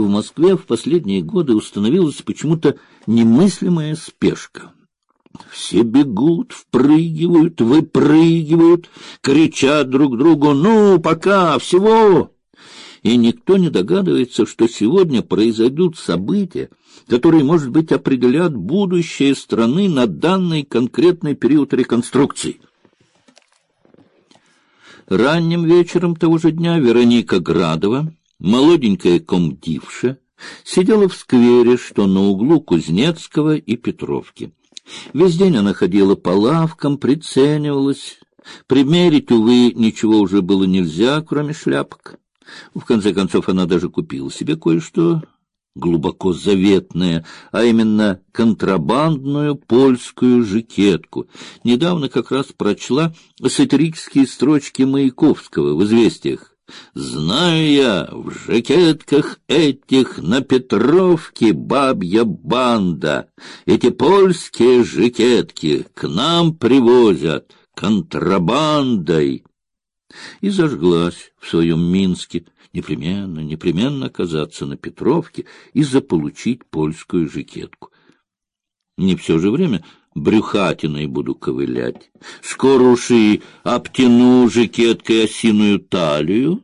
в Москве в последние годы установилась почему-то немыслимая спешка. Все бегут, впрыгивают, выпрыгивают, кричат друг другу «Ну, пока, всего!» И никто не догадывается, что сегодня произойдут события, которые, может быть, определят будущее страны на данный конкретный период реконструкции. Ранним вечером того же дня Вероника Градова, молоденькая комдивша, сидела в сквере, что на углу Кузнецкого и Петровки. Весь день она ходила по лавкам, приценивалась. Примерить, увы, ничего уже было нельзя, кроме шляпок. В конце концов, она даже купила себе кое-что глубоко заветное, а именно контрабандную польскую жакетку. Недавно как раз прочла сатирические строчки Маяковского в «Известиях». Знаю я, в жакетках этих на Петровке бабья банда. Эти польские жакетки к нам привозят контрабандой. И зажглась в своем Минске, непременно, непременно оказаться на Петровке и заполучить польскую жакетку. Не все же время брюхатиной буду ковылять. Скоро уж и обтяну жакеткой осиную талию,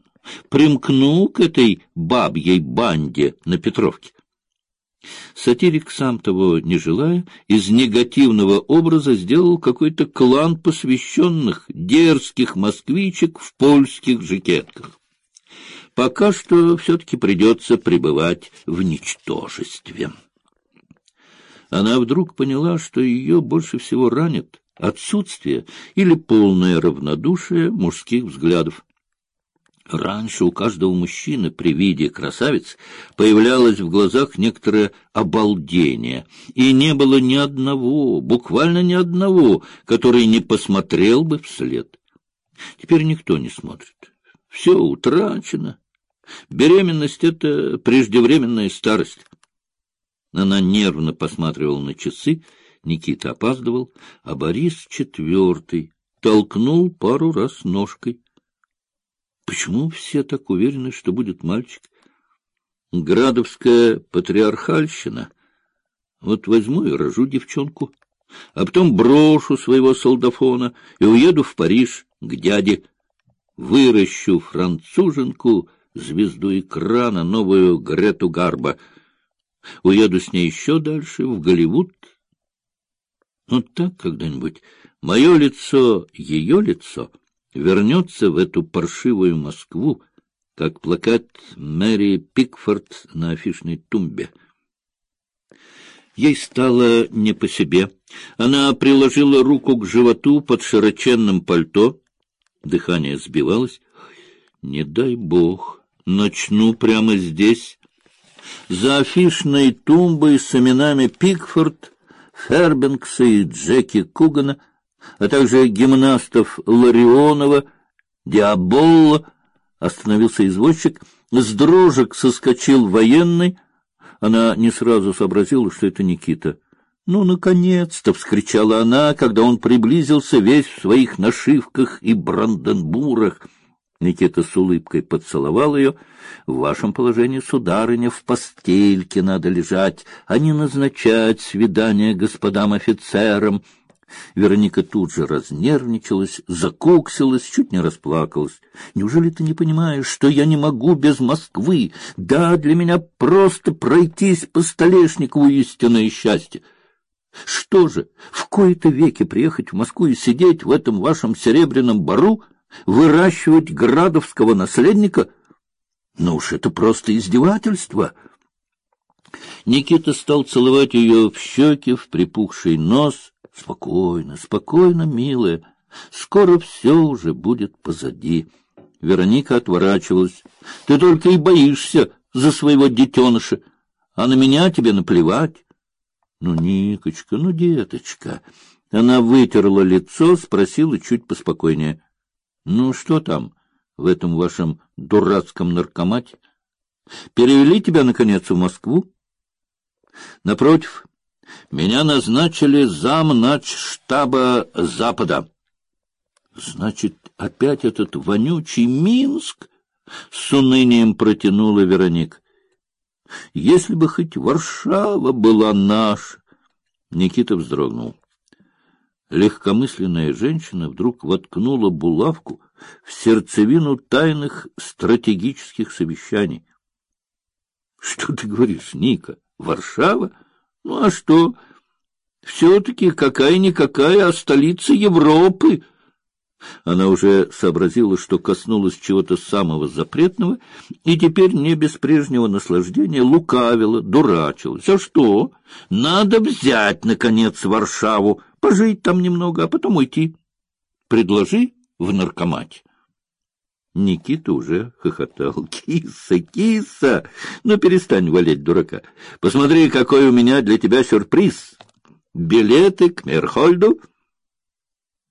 примкну к этой бабьей банде на Петровке. Сатирик, сам того не желая, из негативного образа сделал какой-то клан посвященных дерзких москвичек в польских жакетках. Пока что все-таки придется пребывать в ничтожестве она вдруг поняла, что ее больше всего ранит отсутствие или полное равнодушие мужских взглядов. Раньше у каждого мужчины при виде красавиц появлялось в глазах некоторое обалдение, и не было ни одного, буквально ни одного, который не посмотрел бы вслед. Теперь никто не смотрит. Все утрачено. Беременность — это преждевременная старость. Она нервно посматривала на часы, Никита опаздывал, а Борис четвертый толкнул пару раз ножкой. Почему все так уверены, что будет мальчик? Градовская патриархальщина. Вот возьму и рожу девчонку, а потом брошу своего солдафона и уеду в Париж к дяде. Выращу француженку, звезду экрана, новую Грету Гарба — Уеду с ней еще дальше, в Голливуд. Ну так когда-нибудь мое лицо, ее лицо вернется в эту паршивую Москву, как плакат Мэри Пикфорд на афишной тумбе. Ей стало не по себе. Она приложила руку к животу под широченным пальто. Дыхание сбивалось. Не дай бог, начну прямо здесь, за афишной тумбой с именами Пикфорд, Фербенкса и Джеки Кугана, а также гимнастов Ларионова, Диаболла, остановился извозчик, с дрожек соскочил военный. Она не сразу сообразила, что это Никита. «Ну, наконец-то!» — вскричала она, когда он приблизился весь в своих нашивках и бранденбурах — Никита с улыбкой поцеловал ее. — В вашем положении, сударыня, в постельке надо лежать, а не назначать свидание господам офицерам. Вероника тут же разнервничалась, закуксилась, чуть не расплакалась. «Неужели ты не понимаешь, что я не могу без Москвы? Да, для меня просто пройтись по Столешникову истинное счастье. Что же, в кои-то веки приехать в Москву и сидеть в этом вашем серебряном бару — выращивать градовского наследника? Ну уж это просто издевательство. Никита стал целовать ее в щеки, в припухший нос. Спокойно, спокойно, милая. Скоро все уже будет позади. Вероника отворачивалась. Ты только и боишься за своего детеныша, а на меня тебе наплевать. Ну, Никочка, ну, деточка. Она вытерла лицо, спросила чуть поспокойнее. Ну, что там в этом вашем дурацком наркомате? Перевели тебя, наконец, в Москву? Напротив, меня назначили зам штаба Запада. Значит, опять этот вонючий Минск? С унынием протянула Вероника. Если бы хоть Варшава была наша. Никита вздрогнул. Легкомысленная женщина вдруг воткнула булавку в сердцевину тайных стратегических совещаний. — Что ты говоришь, Ника? Варшава? Ну а что? Все-таки какая-никакая, а столица Европы. Она уже сообразила, что коснулась чего-то самого запретного, и теперь не без прежнего наслаждения лукавила, дурачилась. А что? Надо взять, наконец, Варшаву, пожить там немного, а потом уйти. Предложи в наркомате. Никита уже хохотал. «Киса, киса! Ну, перестань валять дурака. Посмотри, какой у меня для тебя сюрприз. Билеты к Мерхольду?»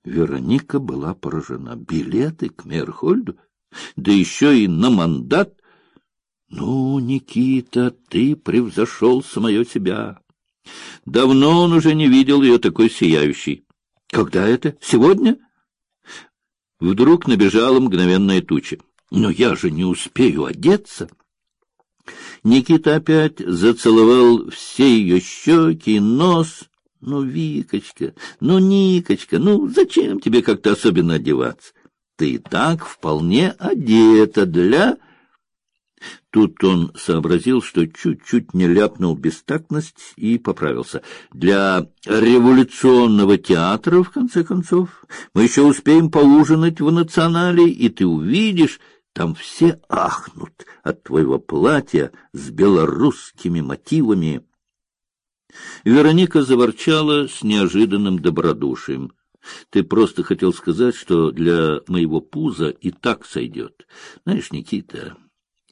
Вероника была поражена. «Билеты к Мерхольду? Да еще и на мандат? Ну, Никита, ты превзошел самое себя. Давно он уже не видел ее такой сияющей. Когда это? Сегодня?» Вдруг набежала мгновенная туча. «Но я же не успею одеться!» Никита опять зацеловал все ее щеки и нос. «Ну, Викочка, ну, Никочка, ну, зачем тебе как-то особенно одеваться? Ты и так вполне одета для...» Тут он сообразил, что чуть-чуть не ляпнул бестактность и поправился. Для революционного театра, в конце концов, мы еще успеем поужинать в национале, и ты увидишь, там все ахнут от твоего платья с белорусскими мотивами. Вероника заворчала с неожиданным добродушием. Ты просто хотел сказать, что для моего пуза и так сойдет. Знаешь, Никита,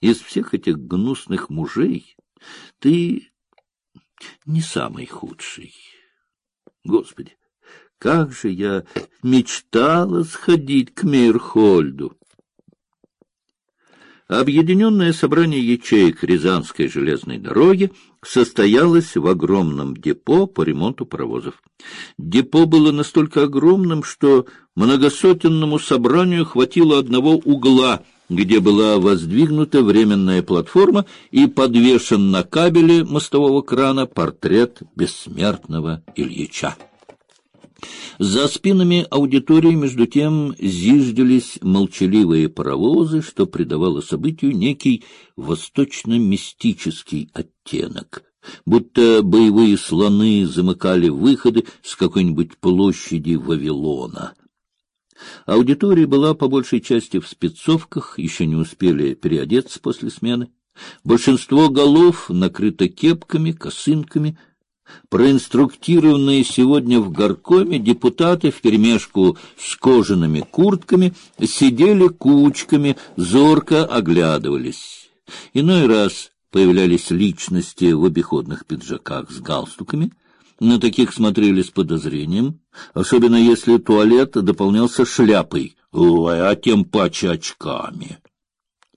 из всех этих гнусных мужей ты не самый худший. Господи, как же я мечтала сходить к Мейрхольду! Объединенное собрание ячеек Рязанской железной дороги состоялось в огромном депо по ремонту паровозов. Депо было настолько огромным, что многосотенному собранию хватило одного угла — где была воздвигнута временная платформа и подвешен на кабеле мостового крана портрет бессмертного Ильича. За спинами аудитории, между тем, зиждились молчаливые паровозы, что придавало событию некий восточно-мистический оттенок, будто боевые слоны замыкали выходы с какой-нибудь площади Вавилона. Аудитория была по большей части в спецовках, еще не успели переодеться после смены. Большинство голов накрыто кепками, косынками. Проинструктированные сегодня в горкоме депутаты вперемешку с кожаными куртками сидели кучками, зорко оглядывались. Иной раз появлялись личности в обиходных пиджаках с галстуками — на таких смотрели с подозрением, особенно если туалет дополнялся шляпой, ой, а тем паче очками.